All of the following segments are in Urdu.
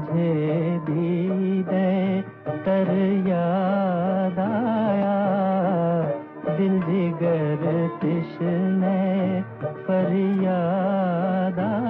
مجھے بھی دے کر یاد آیا۔ دل جگر تشنے پر یاد آیا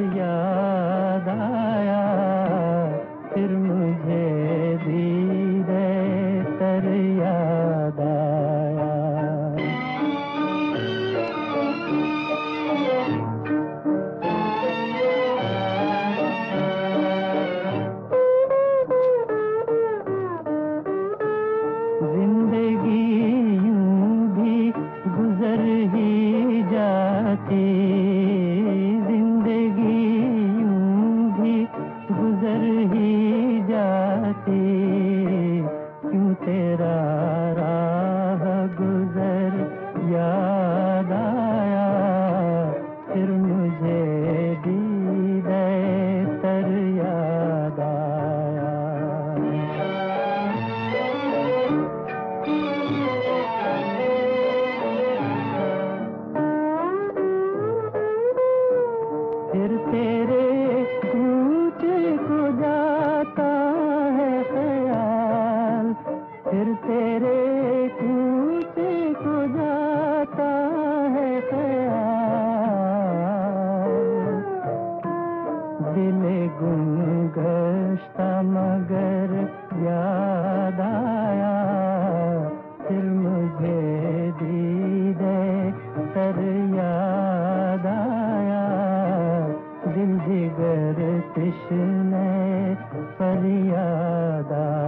ہی جاتی، زندگی یوں بھی گزر ہی جاتی۔ کیوں تیرا راہ گزر یاد آیا؟ پھر مجھے بھی دے تر یاد آیا۔ پھر تیرے کوچے کو جاتا ہے خیال۔ پھر تیرے کوچے کو جاتا ہے خیال۔ دل گم گشتہ مگر یاد تشن فریادہ۔